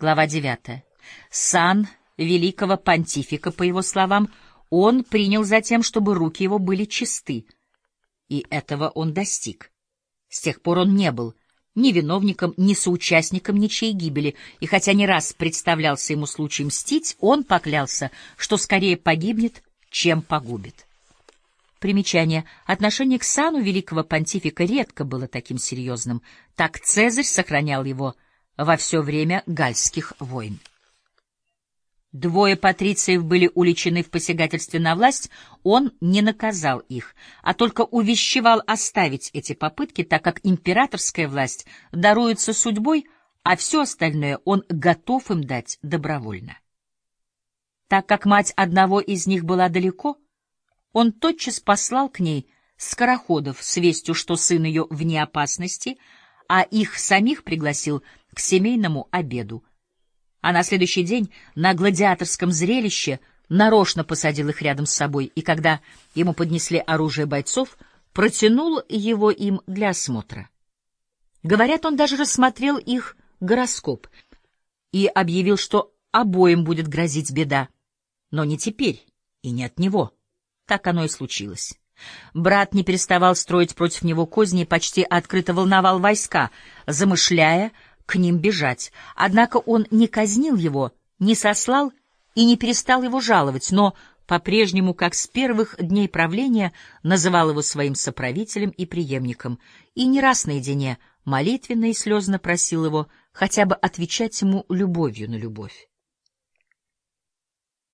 Глава 9. Сан великого понтифика, по его словам, он принял затем, чтобы руки его были чисты, и этого он достиг. С тех пор он не был ни виновником, ни соучастником ничьей гибели, и хотя не раз представлялся ему случай мстить, он поклялся, что скорее погибнет, чем погубит. Примечание. Отношение к сану великого понтифика редко было таким серьезным. Так Цезарь сохранял его во все время гальских войн. Двое патрициев были уличены в посягательстве на власть, он не наказал их, а только увещевал оставить эти попытки, так как императорская власть даруется судьбой, а все остальное он готов им дать добровольно. Так как мать одного из них была далеко, он тотчас послал к ней скороходов с вестью, что сын ее вне опасности, а их самих пригласил к семейному обеду, а на следующий день на гладиаторском зрелище нарочно посадил их рядом с собой, и когда ему поднесли оружие бойцов, протянул его им для осмотра. Говорят, он даже рассмотрел их гороскоп и объявил, что обоим будет грозить беда, но не теперь и не от него. Так оно и случилось. Брат не переставал строить против него козни и почти открыто волновал войска, замышляя к ним бежать. Однако он не казнил его, не сослал и не перестал его жаловать, но по-прежнему, как с первых дней правления, называл его своим соправителем и преемником, и не раз наедине молитвенно и слезно просил его хотя бы отвечать ему любовью на любовь.